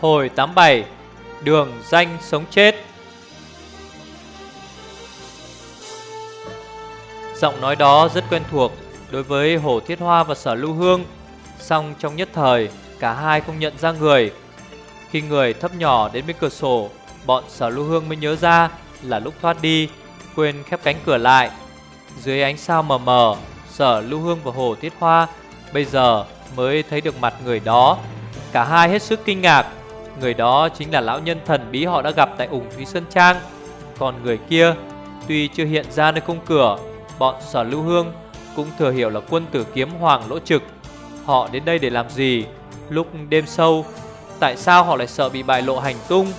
Hồi 87 Đường danh sống chết. Giọng nói đó rất quen thuộc đối với Hồ Thiết Hoa và Sở Lưu Hương Xong trong nhất thời, Cả hai không nhận ra người. Khi người thấp nhỏ đến bên cửa sổ, Bọn Sở Lưu Hương mới nhớ ra Là lúc thoát đi, Quên khép cánh cửa lại. Dưới ánh sao mờ mờ, Sở Lưu Hương và Hồ Thiết Hoa Bây giờ mới thấy được mặt người đó. Cả hai hết sức kinh ngạc Người đó chính là lão nhân thần bí họ đã gặp tại ủng Thúy Sơn Trang. Còn người kia, Tuy chưa hiện ra nơi khung cửa, Bọn sở lưu hương cũng thừa hiểu là quân tử kiếm hoàng lỗ trực. Họ đến đây để làm gì? Lúc đêm sâu, Tại sao họ lại sợ bị bại lộ hành tung?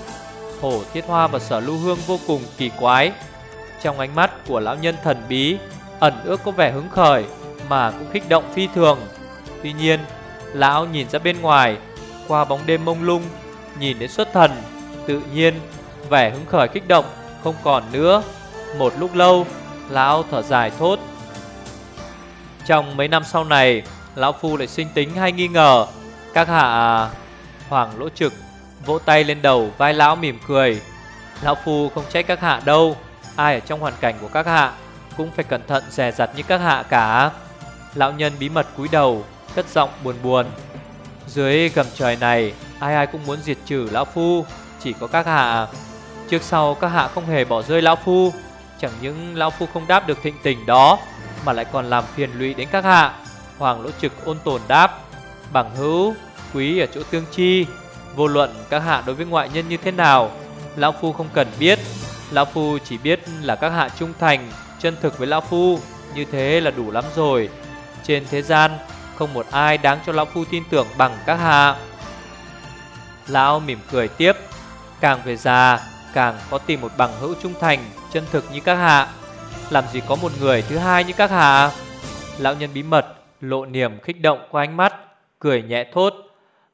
Hổ Thiết Hoa và Sở Lưu Hương vô cùng kỳ quái. Trong ánh mắt của lão nhân thần bí, Ẩn ước có vẻ hứng khởi Mà cũng kích động phi thường. Tuy nhiên, Lão nhìn ra bên ngoài, Qua bóng đêm mông lung Nhìn đến xuất thần, Tự nhiên, vẻ hứng khởi kích động, Không còn nữa. Một lúc lâu, Lão thở dài thốt. Trong mấy năm sau này, Lão Phu lại sinh tính hay nghi ngờ. Các hạ à, Hoàng lỗ trực, Vỗ tay lên đầu vai lão mỉm cười. Lão Phu không trách các hạ đâu, Ai ở trong hoàn cảnh của các hạ Cũng phải cẩn thận dè dặt như các hạ cả. Lão nhân bí mật cúi đầu, Cất giọng buồn buồn. Dưới gầm trời này Ai ai cũng muốn diệt trừ Lão Phu Chỉ có các hạ. Trước sau các hạ không hề bỏ rơi Lão Phu. Chẳng những Lão Phu không đáp được thịnh tình đó Mà lại còn làm phiền lụy đến các hạ. Hoàng Lỗ Trực ôn tồn đáp Bằng hữu, quý ở chỗ tương chi Vô luận các hạ đối với ngoại nhân như thế nào Lão Phu không cần biết. Lão Phu chỉ biết là các hạ trung thành Chân thực với Lão Phu Như thế là đủ lắm rồi. Trên thế gian không một ai đáng cho Lão Phu tin tưởng bằng các hạ. Lão mỉm cười tiếp. Càng về già, Càng có tìm một bằng hữu trung thành, Chân thực như các hạ. Làm gì có một người thứ hai như các hạ? Lão nhân bí mật, lộ niềm khích động qua ánh mắt, Cười nhẹ thốt.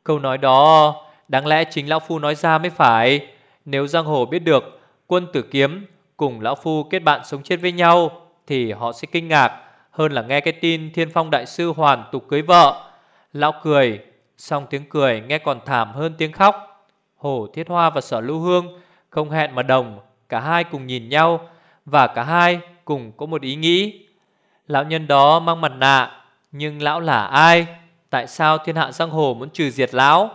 Câu nói đó, Đáng lẽ chính Lão Phu nói ra mới phải. Nếu Giang Hồ biết được, Quân tử kiếm cùng Lão Phu kết bạn sống chết với nhau, Thì họ sẽ kinh ngạc, Hơn là nghe cái tin Thiên Phong Đại Sư hoàn tục cưới vợ. Lão cười Xong tiếng cười, nghe còn thảm hơn tiếng khóc. Hổ Thiết Hoa và Sở Lưu Hương Không hẹn mà đồng, Cả hai cùng nhìn nhau, Và cả hai cùng có một ý nghĩ. Lão nhân đó mang mặt nạ, Nhưng lão là ai? Tại sao thiên hạ giang hồ muốn trừ diệt lão?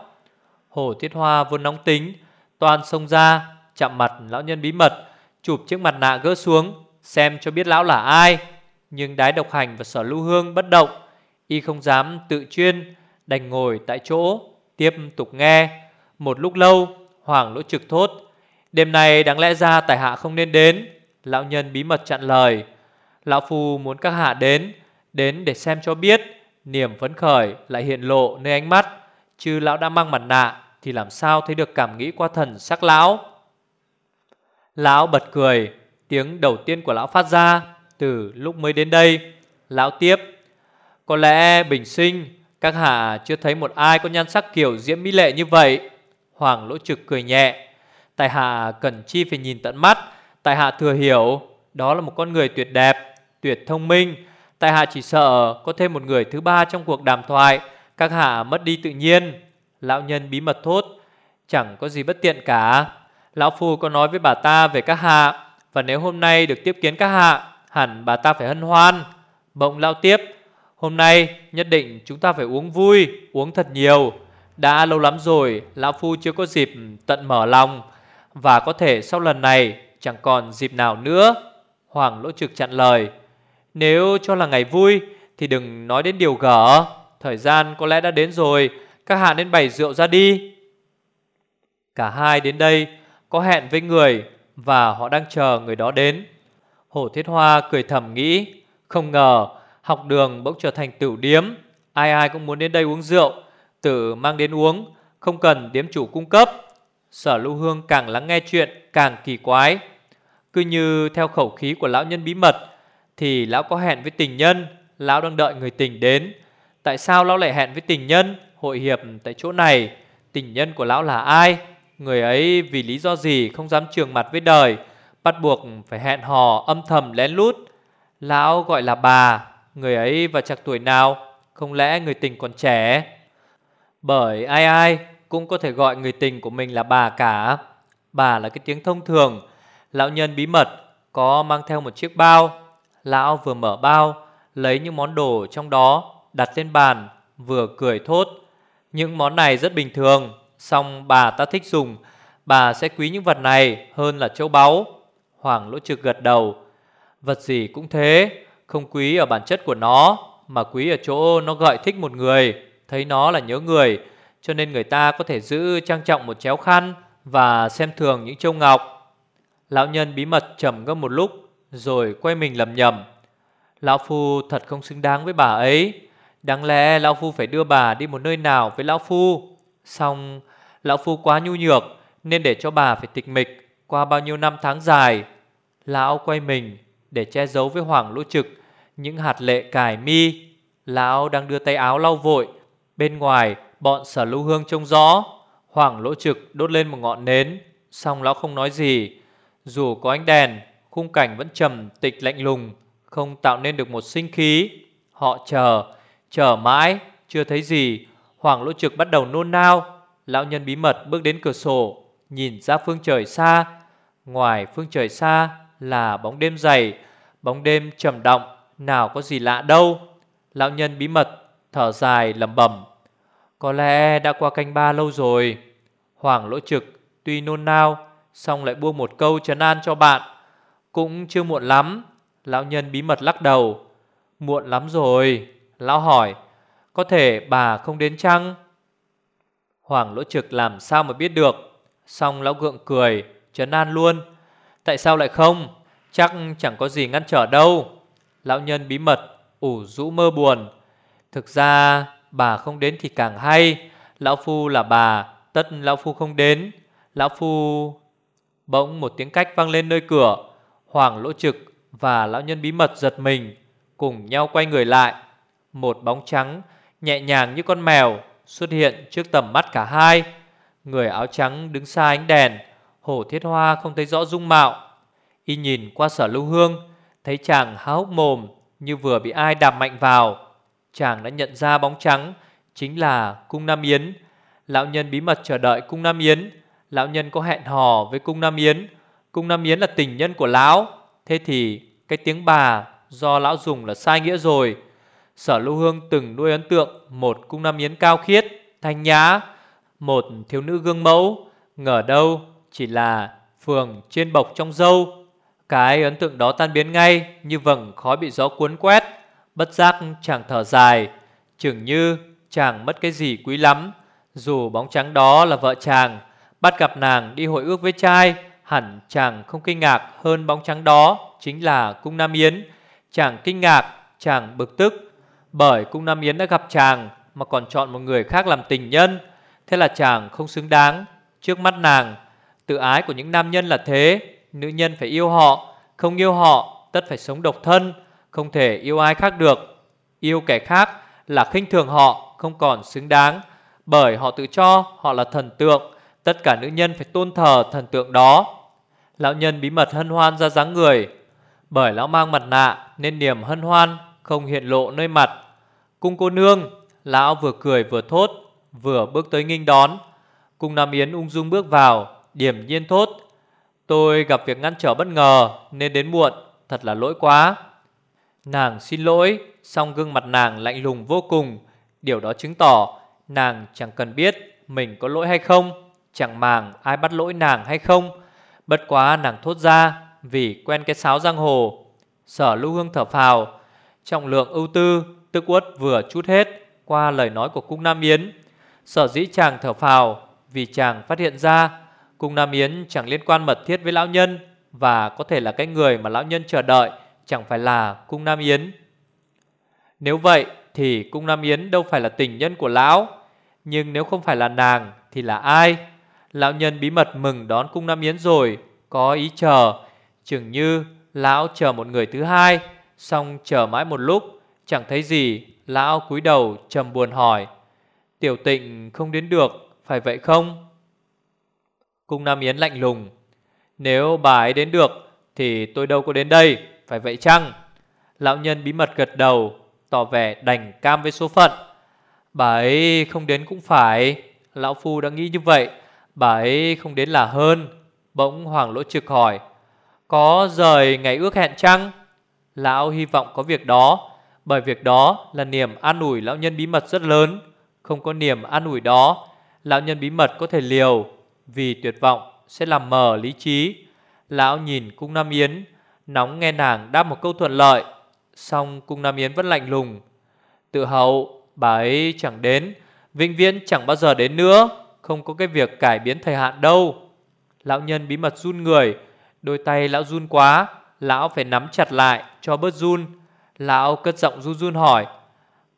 Hổ Thiết Hoa vốn nóng tính Toàn xông ra, Chạm mặt lão nhân bí mật, Chụp chiếc mặt nạ gỡ xuống, Xem cho biết lão là ai. Nhưng đái độc hành và sở lưu hương bất động, Y không dám tự chuyên Đành ngồi tại chỗ, Tiếp tục nghe. Một lúc lâu Hoàng lỗ trực thốt. Đêm nay đáng lẽ ra tài hạ không nên đến. Lão nhân bí mật chặn lời. Lão Phu muốn các hạ đến Đến để xem cho biết. Niềm phấn khởi lại hiện lộ nơi ánh mắt. Chứ lão đã mang mặt nạ, Thì làm sao thấy được cảm nghĩ qua thần sắc lão? Lão bật cười. Tiếng đầu tiên của lão phát ra Từ lúc mới đến đây. Lão tiếp. Có lẽ bình sinh các hạ chưa thấy một ai có nhan sắc kiểu diễm mỹ lệ như vậy. Hoàng lỗ trực cười nhẹ. Tại hạ cần chi phải nhìn tận mắt. Tại hạ thừa hiểu, Đó là một con người tuyệt đẹp, Tuyệt thông minh. Tại hạ chỉ sợ có thêm một người thứ ba trong cuộc đàm thoại. Các hạ mất đi tự nhiên. Lão nhân bí mật thốt, Chẳng có gì bất tiện cả. Lão Phu có nói với bà ta về các hạ, Và nếu hôm nay được tiếp kiến các hạ, Hẳn bà ta phải hân hoan. Bỗng lão tiếp Hôm nay, nhất định chúng ta phải uống vui, Uống thật nhiều. Đã lâu lắm rồi, Lão Phu chưa có dịp tận mở lòng. Và có thể sau lần này, Chẳng còn dịp nào nữa. Hoàng lỗ trực chặn lời. Nếu cho là ngày vui, Thì đừng nói đến điều gở. Thời gian có lẽ đã đến rồi, Các hạ nên bày rượu ra đi. Cả hai đến đây, Có hẹn với người Và họ đang chờ người đó đến. Hổ Thiết Hoa cười thầm nghĩ, Không ngờ Học đường bỗng trở thành tiểu điếm. Ai ai cũng muốn đến đây uống rượu, Tự mang đến uống, Không cần điếm chủ cung cấp. Sở lưu hương càng lắng nghe chuyện Càng kỳ quái. Cứ như theo khẩu khí của lão nhân bí mật, Thì lão có hẹn với tình nhân, Lão đang đợi người tình đến. Tại sao lão lại hẹn với tình nhân, Hội hiệp tại chỗ này? Tình nhân của lão là ai? Người ấy vì lý do gì không dám trường mặt với đời, Bắt buộc phải hẹn hò âm thầm lén lút? Lão gọi là bà. Người ấy và chạc tuổi nào Không lẽ người tình còn trẻ Bởi ai ai cũng có thể gọi người tình của mình là bà cả. Bà là cái tiếng thông thường. Lão nhân bí mật có mang theo một chiếc bao. Lão vừa mở bao, lấy những món đồ trong đó đặt lên bàn, vừa cười thốt. Những món này rất bình thường, song bà ta thích dùng, bà sẽ quý những vật này hơn là châu báu. Hoàng Lỗ Trực gật đầu. Vật gì cũng thế, không quý ở bản chất của nó, mà quý ở chỗ nó gợi thích một người, thấy nó là nhớ người, cho nên người ta có thể giữ trang trọng một chéo khăn và xem thường những châu ngọc. Lão nhân bí mật trầm ngâm một lúc rồi quay mình lầm nhầm. Lão Phu thật không xứng đáng với bà ấy. Đáng lẽ Lão Phu phải đưa bà đi một nơi nào với Lão Phu. Xong, Lão Phu quá nhu nhược nên để cho bà phải tịch mịch qua bao nhiêu năm tháng dài. Lão quay mình để che giấu với Hoàng Lỗ Trực những hạt lệ cài mi. Lão đang đưa tay áo lau vội. Bên ngoài, bọn sở lưu hương trông gió Hoàng Lỗ Trực đốt lên một ngọn nến. Xong lão không nói gì. Dù có ánh đèn, khung cảnh vẫn trầm tịch lạnh lùng, không tạo nên được một sinh khí. Họ chờ, chờ mãi, chưa thấy gì. Hoàng Lỗ Trực bắt đầu nôn nao. Lão nhân bí mật bước đến cửa sổ, nhìn ra phương trời xa. Ngoài phương trời xa là bóng đêm dày, bóng đêm trầm động, nào có gì lạ đâu. Lão nhân bí mật thở dài lẩm bẩm. Có lẽ đã qua canh ba lâu rồi. Hoàng Lỗ Trực tuy nôn nao, xong lại buông một câu trấn an cho bạn. Cũng chưa muộn lắm. Lão nhân bí mật lắc đầu. Muộn lắm rồi. Lão hỏi, có thể bà không đến chăng? Hoàng lỗ trực làm sao mà biết được. Xong lão gượng cười, trấn an luôn. Tại sao lại không? Chắc chẳng có gì ngăn trở đâu. Lão nhân bí mật, ủ rũ mơ buồn. Thực ra bà không đến thì càng hay. Lão Phu là bà, tất Lão Phu không đến. Lão Phu... Bỗng một tiếng cách vang lên nơi cửa Hoàng lỗ trực và lão nhân bí mật giật mình Cùng nhau quay người lại Một bóng trắng nhẹ nhàng như con mèo Xuất hiện trước tầm mắt cả hai Người áo trắng đứng xa ánh đèn Hổ thiết hoa không thấy rõ dung mạo Y nhìn qua sở lưu hương Thấy chàng há hốc mồm Như vừa bị ai đạp mạnh vào Chàng đã nhận ra bóng trắng Chính là cung Nam Yến. Lão nhân bí mật chờ đợi cung Nam Yến. Lão nhân có hẹn hò với cung Nam Yến. Cung Nam Yến là tình nhân của lão. Thế thì cái tiếng bà do lão dùng là sai nghĩa rồi. Sở Lưu Hương từng nuôi ấn tượng Một cung Nam Yến cao khiết, thanh nhã Một thiếu nữ gương mẫu. Ngờ đâu chỉ là phường trên bọc trong dâu. Cái ấn tượng đó tan biến ngay Như vầng khói bị gió cuốn quét Bất giác chàng thở dài. Chừng như chàng mất cái gì quý lắm Dù bóng trắng đó là vợ chàng Bắt gặp nàng đi hội ước với trai Hẳn chàng không kinh ngạc hơn bóng trắng đó Chính là cung Nam Yến. Chàng kinh ngạc, chàng bực tức Bởi cung Nam Yến đã gặp chàng Mà còn chọn một người khác làm tình nhân. Thế là chàng không xứng đáng Trước mắt nàng. Tự ái của những nam nhân là thế Nữ nhân phải yêu họ. Không yêu họ, tất phải sống độc thân. Không thể yêu ai khác được. Yêu kẻ khác là khinh thường họ, Không còn xứng đáng. Bởi họ tự cho họ là thần tượng, Tất cả nữ nhân phải tôn thờ thần tượng đó. Lão nhân bí mật hân hoan ra dáng người. Bởi lão mang mặt nạ Nên niềm hân hoan không hiện lộ nơi mặt. Cung cô nương, Lão vừa cười vừa thốt, Vừa bước tới nghênh đón. Cung Nam Yến ung dung bước vào, Điểm nhiên thốt Tôi gặp việc ngăn trở bất ngờ, Nên đến muộn, Thật là lỗi quá. Nàng xin lỗi, Song gương mặt nàng lạnh lùng vô cùng. Điều đó chứng tỏ Nàng chẳng cần biết Mình có lỗi hay không, Chẳng màng ai bắt lỗi nàng hay không. Bất quá nàng thốt ra Vì quen cái sáo giang hồ, Sở lưu hương thở phào. Trọng lượng ưu tư, Tức uất vừa chút hết Qua lời nói của cung Nam Yến. Sở dĩ chàng thở phào Vì chàng phát hiện ra Cung Nam Yến chẳng liên quan mật thiết với lão nhân Và có thể là cái người mà lão nhân chờ đợi, Chẳng phải là cung Nam Yến. Nếu vậy thì cung Nam Yến đâu phải là tình nhân của lão, Nhưng nếu không phải là nàng Thì là ai? Lão nhân bí mật mừng đón cung Nam Yến rồi, Có ý chờ, Chừng như lão chờ một người thứ hai, Xong chờ mãi một lúc, Chẳng thấy gì, Lão cúi đầu trầm buồn hỏi, Tiểu tịnh không đến được, Phải vậy không? Cung Nam Yến lạnh lùng. Nếu bà ấy đến được, Thì tôi đâu có đến đây, Phải vậy chăng? Lão nhân bí mật gật đầu, Tỏ vẻ đành cam với số phận. Bà ấy không đến cũng phải. Lão Phu đã nghĩ như vậy, Bà ấy không đến là hơn, Bỗng Hoàng Lỗ Trực hỏi. Có rời ngày ước hẹn chăng? Lão hy vọng có việc đó, Bởi việc đó là niềm an ủi lão nhân bí mật rất lớn. Không có niềm an ủi đó, Lão nhân bí mật có thể liều. Vì tuyệt vọng sẽ làm mờ lý trí. Lão nhìn cung Nam Yến, Nóng nghe nàng đáp một câu thuận lợi. Xong cung Nam Yến vẫn lạnh lùng. Tự hậu, bà ấy chẳng đến, Vĩnh viễn chẳng bao giờ đến nữa, Không có cái việc cải biến thời hạn đâu. Lão nhân bí mật run người, Đôi tay lão run quá, Lão phải nắm chặt lại cho bớt run. Lão cất giọng run run hỏi,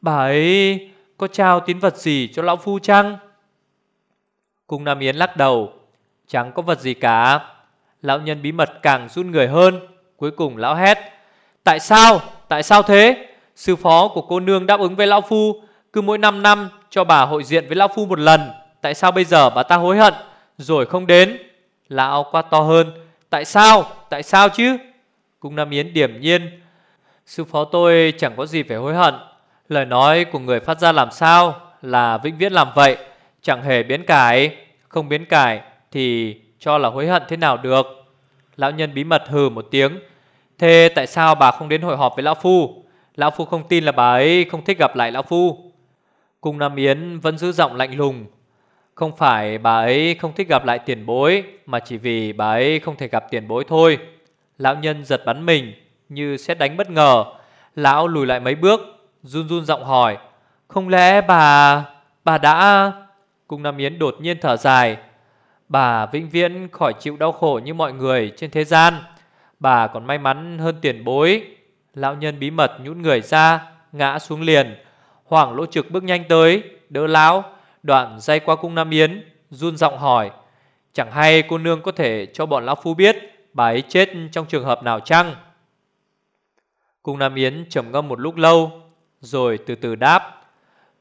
Bà ấy có trao tín vật gì cho lão phu chăng? Cung Nam Yến lắc đầu. Chẳng có vật gì cả. Lão nhân bí mật càng run người hơn. Cuối cùng lão hét. Tại sao? Tại sao thế? Sư phó của cô nương đáp ứng với lão phu. Cứ mỗi 5 năm, cho bà hội diện với lão phu một lần. Tại sao bây giờ bà ta hối hận? Rồi không đến. Lão quá to hơn. Tại sao? Tại sao chứ? Cung Nam Yến điểm nhiên. Sư phó tôi chẳng có gì phải hối hận. Lời nói của người phát ra làm sao Là vĩnh viễn làm vậy. Chẳng hề biến cải. Không biến cải thì cho là hối hận thế nào được? Lão nhân bí mật hừ một tiếng. Thế tại sao bà không đến hội họp với Lão Phu? Lão Phu không tin là bà ấy không thích gặp lại Lão Phu. Cung Nam Yến vẫn giữ giọng lạnh lùng. Không phải bà ấy không thích gặp lại tiền bối, Mà chỉ vì bà ấy không thể gặp tiền bối thôi. Lão nhân giật bắn mình, Như xét đánh bất ngờ. Lão lùi lại mấy bước, Run run giọng hỏi, Không lẽ bà... bà đã... Cung Nam Yến đột nhiên thở dài. Bà vĩnh viễn khỏi chịu đau khổ như mọi người trên thế gian. Bà còn may mắn hơn tiền bối. Lão nhân bí mật nhũn người ra, Ngã xuống liền. Hoàng lỗ trực bước nhanh tới, Đỡ lão. Đoạn dây qua cung Nam Yến, Run giọng hỏi, Chẳng hay cô nương có thể cho bọn lão phu biết Bà ấy chết trong trường hợp nào chăng? Cung Nam Yến trầm ngâm một lúc lâu, Rồi từ từ đáp,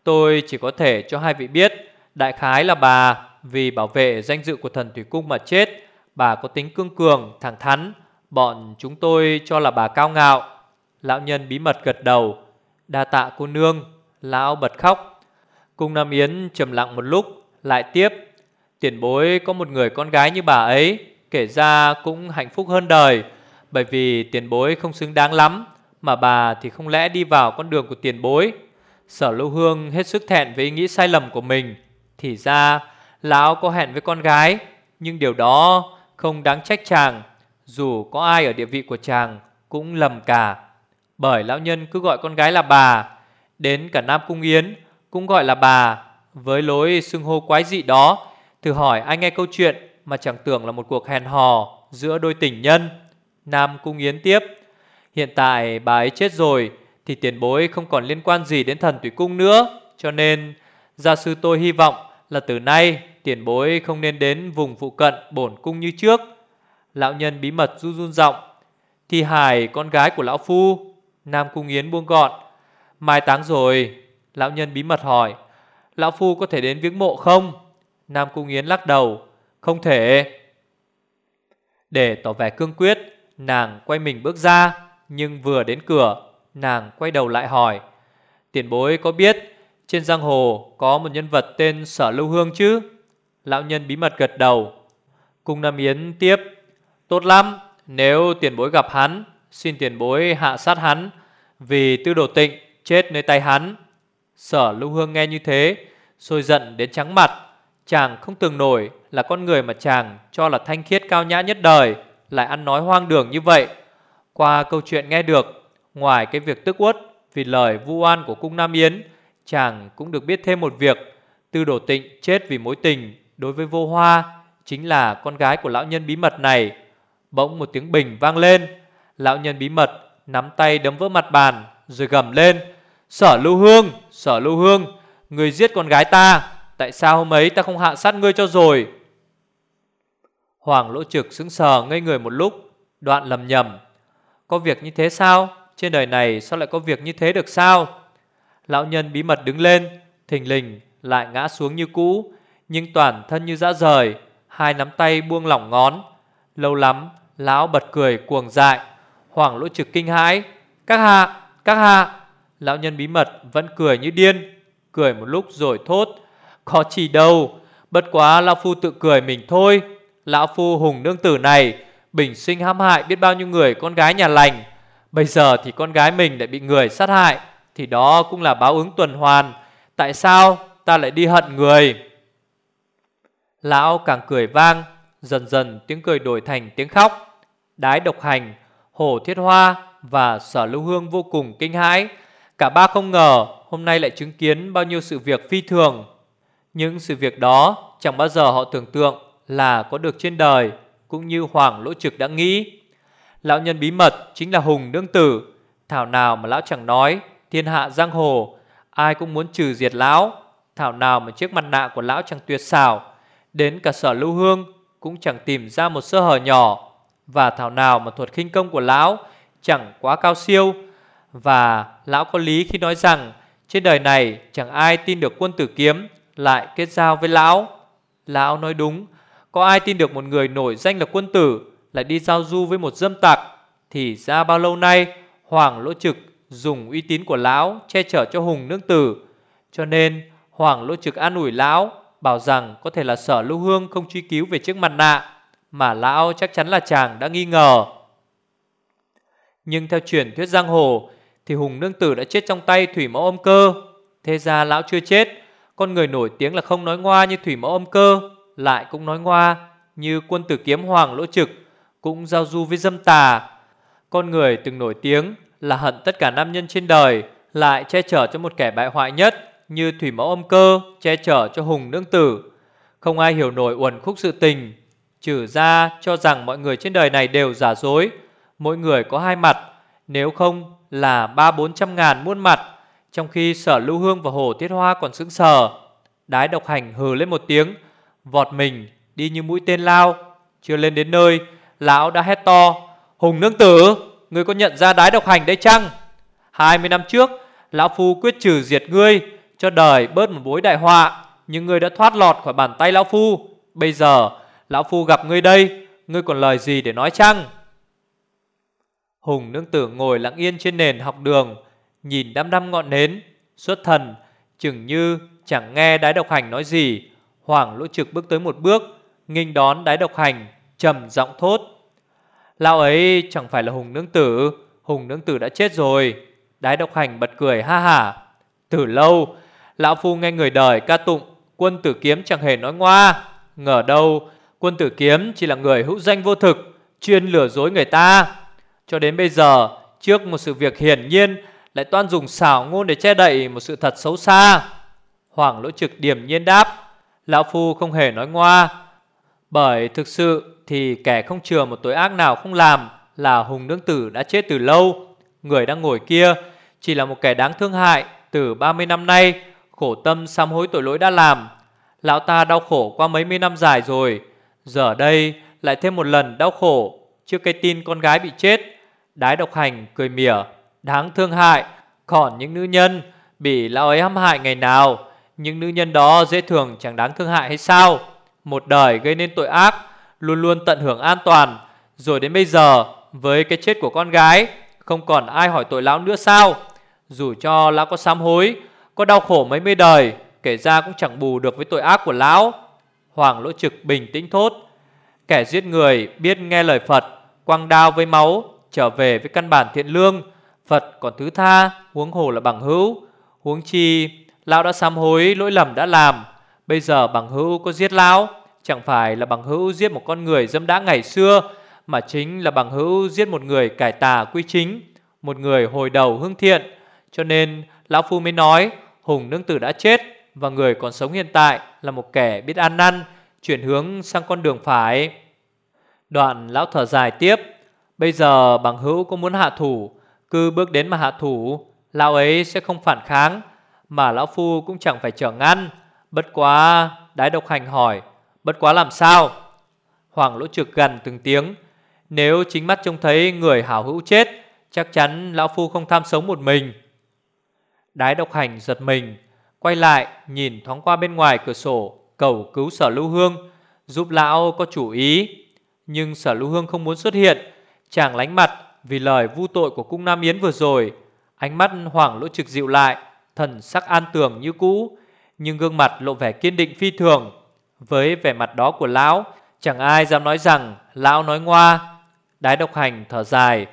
Tôi chỉ có thể cho hai vị biết Đại khái là bà vì bảo vệ danh dự của thần Thủy Cung mà chết Bà có tính cương cường, thẳng thắn. Bọn chúng tôi cho là bà cao ngạo. Lão nhân bí mật gật đầu. Đa tạ cô nương Lão bật khóc. Cung Nam Yến trầm lặng một lúc Lại tiếp. Tiền bối có một người con gái như bà ấy Kể ra cũng hạnh phúc hơn đời. Bởi vì tiền bối không xứng đáng lắm Mà bà thì không lẽ đi vào con đường của tiền bối. Sở Lưu Hương hết sức thẹn với ý nghĩ sai lầm của mình. Thì ra, Lão có hẹn với con gái, Nhưng điều đó không đáng trách chàng, Dù có ai ở địa vị của chàng Cũng lầm cả. Bởi lão nhân cứ gọi con gái là bà, Đến cả Nam Cung Yến Cũng gọi là bà, Với lối xưng hô quái dị đó, Thử hỏi ai nghe câu chuyện Mà chẳng tưởng là một cuộc hẹn hò Giữa đôi tình nhân, Nam Cung Yến tiếp. Hiện tại bà ấy chết rồi Thì tiền bối không còn liên quan gì đến thần Tùy Cung nữa, Cho nên Gia sư tôi hy vọng là từ nay, tiền bối không nên đến vùng phụ cận bổn cung như trước. Lão nhân bí mật run run giọng, Thi hài con gái của lão phu, Nam Cung Yến buông gọn. Mai táng rồi, Lão nhân bí mật hỏi, Lão phu có thể đến viếng mộ không? Nam Cung Yến lắc đầu, Không thể. Để tỏ vẻ cương quyết, Nàng quay mình bước ra, Nhưng vừa đến cửa, Nàng quay đầu lại hỏi, Tiền bối có biết trên giang hồ có một nhân vật tên Sở Lưu Hương chứ? Lão nhân bí mật gật đầu. Cung Nam Yến tiếp. Tốt lắm, Nếu tiền bối gặp hắn, Xin tiền bối hạ sát hắn, Vì tư đồ tịnh chết nơi tay hắn. Sở lưu hương nghe như thế, Sôi giận đến trắng mặt. Chàng không tưởng nổi là con người mà chàng Cho là thanh khiết cao nhã nhất đời Lại ăn nói hoang đường như vậy. Qua câu chuyện nghe được, Ngoài cái việc tức uất Vì lời vu oan của cung Nam Yến Chàng cũng được biết thêm một việc Tư đồ tịnh chết vì mối tình đối với vô hoa chính là con gái của lão nhân bí mật này. Bỗng một tiếng bình vang lên, lão nhân bí mật nắm tay đấm vỡ mặt bàn rồi gầm lên. Sở lưu hương, sở lưu hương, người giết con gái ta, tại sao hôm ấy ta không hạ sát ngươi cho rồi? Hoàng lỗ trực sững sờ ngây người một lúc, đoạn lầm nhầm. Có việc như thế sao? Trên đời này sao lại có việc như thế được sao? Lão nhân bí mật đứng lên, thình lình lại ngã xuống như cũ, nhưng toàn thân như dã rời, hai nắm tay buông lỏng ngón. Lâu lắm, lão bật cười cuồng dại, Hoàng Lỗ Trực kinh hãi, "Các hạ, các hạ!" Lão nhân bí mật vẫn cười như điên, cười một lúc rồi thốt, "Có chỉ đâu, Bất quá Lão Phu tự cười mình thôi Lão Phu hùng nương tử này Bình sinh hãm hại biết bao nhiêu người con gái nhà lành Bây giờ thì con gái mình lại bị người sát hại thì đó cũng là báo ứng tuần hoàn. Tại sao ta lại đi hận người? Lão càng cười vang, Dần dần tiếng cười đổi thành tiếng khóc. Đái độc hành Hồ Thiết Hoa và Sở Lưu Hương vô cùng kinh hãi. Cả ba không ngờ hôm nay lại chứng kiến bao nhiêu sự việc phi thường. Những sự việc đó chẳng bao giờ họ tưởng tượng là có được trên đời, Cũng như Hoàng Lỗ Trực đã nghĩ. Lão nhân bí mật chính là Hùng Nương Tử. Thảo nào mà lão chẳng nói Thiên hạ giang hồ, Ai cũng muốn trừ diệt lão, Thảo nào mà chiếc mặt nạ của lão chẳng tuyệt xảo, Đến cả sở lưu hương Cũng chẳng tìm ra một sơ hở nhỏ, Và thảo nào mà thuật khinh công của lão Chẳng quá cao siêu, Và lão có lý khi nói rằng Trên đời này chẳng ai tin được quân tử kiếm Lại kết giao với lão. Lão nói đúng, Có ai tin được một người nổi danh là quân tử Lại đi giao du với một dâm tặc, Thì ra bao lâu nay Hoàng Lỗ Trực dùng uy tín của lão Che chở cho Hùng Nương Tử. Cho nên, Hoàng Lỗ Trực an ủi lão Bảo rằng có thể là sở lưu hương không truy cứu về chiếc mặt nạ, Mà lão chắc chắn là chàng đã nghi ngờ. Nhưng theo truyền thuyết giang hồ, Thì Hùng Nương Tử đã chết trong tay Thủy Mẫu Âm Cơ. Thế ra lão chưa chết, Con người nổi tiếng là không nói ngoa như Thủy Mẫu Âm Cơ, Lại cũng nói ngoa Như quân tử kiếm Hoàng Lỗ Trực, Cũng giao du với dâm tà. Con người từng nổi tiếng là hận tất cả nam nhân trên đời Lại che chở cho một kẻ bại hoại nhất như thủy mẫu âm cơ che chở cho hùng nương tử. Không ai hiểu nổi uẩn khúc sự tình, trừ ra cho rằng mọi người trên đời này đều giả dối, mỗi người có hai mặt, nếu không là ba bốn trăm ngàn muôn mặt, trong khi sở lưu hương và hồ tiết hoa còn sững sờ. Đái độc hành hừ lên một tiếng, vọt mình đi như mũi tên lao, chưa lên đến nơi, lão đã hét to, hùng nương tử, ngươi có nhận ra đái độc hành đấy chăng? hai mươi năm trước, lão phu quyết trừ diệt ngươi, cho đời bớt một mối đại họa Nhưng ngươi đã thoát lọt khỏi bàn tay Lão Phu. Bây giờ Lão Phu gặp ngươi đây Ngươi còn lời gì để nói chăng? Hùng nương tử ngồi lặng yên trên nền học đường Nhìn đăm đăm ngọn nến Xuất thần Chừng như chẳng nghe đái độc hành nói gì. Hoàng lỗ trực bước tới một bước nghênh đón đái độc hành trầm giọng thốt Lão ấy chẳng phải là Hùng nương tử. Hùng nương tử đã chết rồi. Đái độc hành bật cười, ha hả Từ lâu, Lão Phu nghe người đời ca tụng, Quân tử kiếm chẳng hề nói ngoa. Ngờ đâu, quân tử kiếm chỉ là người hữu danh vô thực, Chuyên lừa dối người ta. Cho đến bây giờ, Trước một sự việc hiển nhiên, Lại toan dùng xảo ngôn để che đậy một sự thật xấu xa. Hoàng lỗ trực điểm nhiên đáp, Lão Phu không hề nói ngoa, Bởi thực sự thì kẻ không chừa một tội ác nào không làm Là Hùng Nương Tử đã chết từ lâu Người đang ngồi kia Chỉ là một kẻ đáng thương hại Từ 30 năm nay khổ tâm sám hối tội lỗi đã làm. Lão ta đau khổ qua mấy mươi năm dài rồi, giờ đây lại thêm một lần đau khổ trước cái tin con gái bị chết. Đái độc hành cười mỉa, đáng thương hại, còn những nữ nhân bị lão ấy hãm hại ngày nào, những nữ nhân đó dễ thường chẳng đáng thương hại hay sao? Một đời gây nên tội ác, luôn luôn tận hưởng an toàn, rồi đến bây giờ với cái chết của con gái, không còn ai hỏi tội lão nữa sao? Dù cho lão có sám hối, có đau khổ mấy mươi đời Kể ra cũng chẳng bù được với tội ác của lão. Hoàng lỗ trực bình tĩnh thốt. Kẻ giết người biết nghe lời Phật Quăng đao với máu Trở về với căn bản thiện lương. Phật còn thứ tha Huống hồ là bằng hữu. Huống chi Lão đã sám hối lỗi lầm đã làm. Bây giờ bằng hữu có giết lão. Chẳng phải là bằng hữu giết một con người dâm đã ngày xưa, Mà chính là bằng hữu giết một người cải tà quy chính, Một người hồi đầu hương thiện. Cho nên, Lão Phu mới nói, Hùng nương tử đã chết Và người còn sống hiện tại là một kẻ biết ăn năn, Chuyển hướng sang con đường phải Đoạn lão thở dài tiếp, Bây giờ bằng hữu có muốn hạ thủ, Cứ bước đến mà hạ thủ, Lão ấy sẽ không phản kháng, Mà lão phu cũng chẳng phải trở ngăn. Bất quá, Đái độc hành hỏi Bất quá làm sao? Hoàng lỗ trực gần từng tiếng. Nếu chính mắt trông thấy người hảo hữu chết, Chắc chắn lão phu không tham sống một mình. Đái độc hành giật mình, Quay lại nhìn thoáng qua bên ngoài cửa sổ, Cầu cứu sở lưu hương, Giúp lão có chủ ý. Nhưng sở lưu hương không muốn xuất hiện, Chàng lánh mặt vì lời vu tội của cung Nam Yến vừa rồi. Ánh mắt hoảng lỗ trực dịu lại, Thần sắc an tường như cũ, Nhưng gương mặt lộ vẻ kiên định phi thường. Với vẻ mặt đó của lão, Chẳng ai dám nói rằng Lão nói ngoa. Đái độc hành thở dài.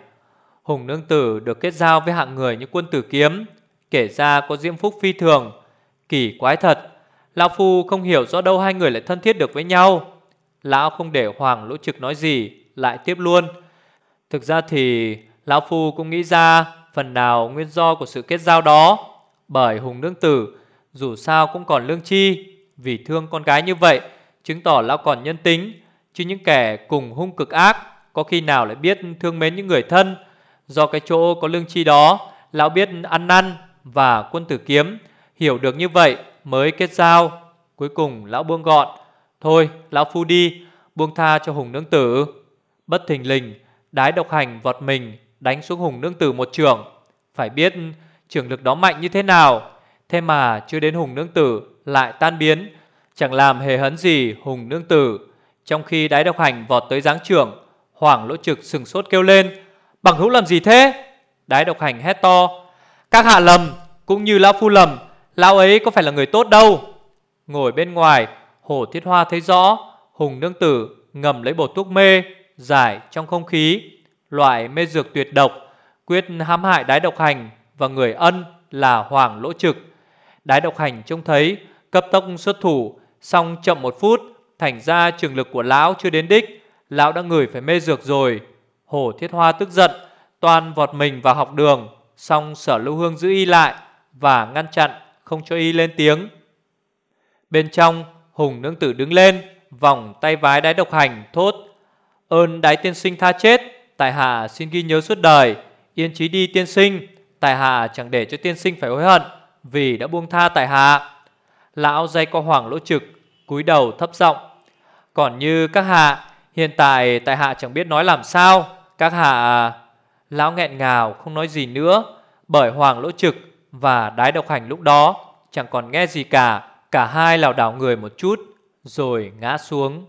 Hùng nương tử được kết giao với hạng người như quân tử kiếm, Kể ra có diễm phúc phi thường. Kỳ quái thật, Lão Phu không hiểu rõ đâu hai người lại thân thiết được với nhau. Lão không để Hoàng Lỗ Trực nói gì, Lại tiếp luôn. Thực ra thì Lão Phu cũng nghĩ ra Phần nào nguyên do của sự kết giao đó. Bởi Hùng Nương Tử Dù sao cũng còn lương chi. Vì thương con gái như vậy, Chứng tỏ Lão còn nhân tính. Chứ những kẻ cùng hung cực ác, Có khi nào lại biết thương mến những người thân? Do cái chỗ có lương chi đó, Lão biết ăn năn và quân tử kiếm. Hiểu được như vậy mới kết giao. Cuối cùng lão buông gọn. Thôi, lão phu đi, Buông tha cho hùng nương tử. Bất thình lình, Đái độc hành vọt mình, Đánh xuống hùng nương tử một trường. Phải biết, trường lực đó mạnh như thế nào? Thế mà chưa đến hùng nương tử lại tan biến, Chẳng làm hề hấn gì hùng nương tử. Trong khi đái độc hành vọt tới giáng trưởng, Hoàng lỗ trực sừng sốt kêu lên, Bằng hữu làm gì thế? Đái độc hành hét to, Các hạ lầm, cũng như lão phu lầm, Lão ấy có phải là người tốt đâu? Ngồi bên ngoài, Hồ Thiết Hoa thấy rõ, Hùng nương tử ngầm lấy bột thuốc mê, Giải trong không khí. Loại mê dược tuyệt độc, Quyết hãm hại đái độc hành Và người ân là Hoàng Lỗ Trực. Đái độc hành trông thấy Cấp tốc xuất thủ. Xong chậm một phút, Thành ra trường lực của lão chưa đến đích. Lão đã ngửi phải mê dược rồi. Hổ Thiết Hoa tức giận Toàn vọt mình vào học đường. Xong sở lưu hương giữ y lại Và ngăn chặn, không cho y lên tiếng. Bên trong, Hùng nương tử đứng lên, Vòng tay vái đái độc hành, thốt, Ơn đái tiên sinh tha chết, Tại hạ xin ghi nhớ suốt đời. Yên chí đi tiên sinh, Tại hạ chẳng để cho tiên sinh phải hối hận Vì đã buông tha tại hạ. Lão dây co hoàng lỗ trực, cúi đầu thấp giọng. Còn như các hạ, Hiện tại tại hạ chẳng biết nói làm sao. Các hạ, Lão nghẹn ngào, không nói gì nữa, Bởi hoàng lỗ trực và đái độc hành lúc đó, Chẳng còn nghe gì cả. Cả hai lảo đảo người một chút, Rồi ngã xuống.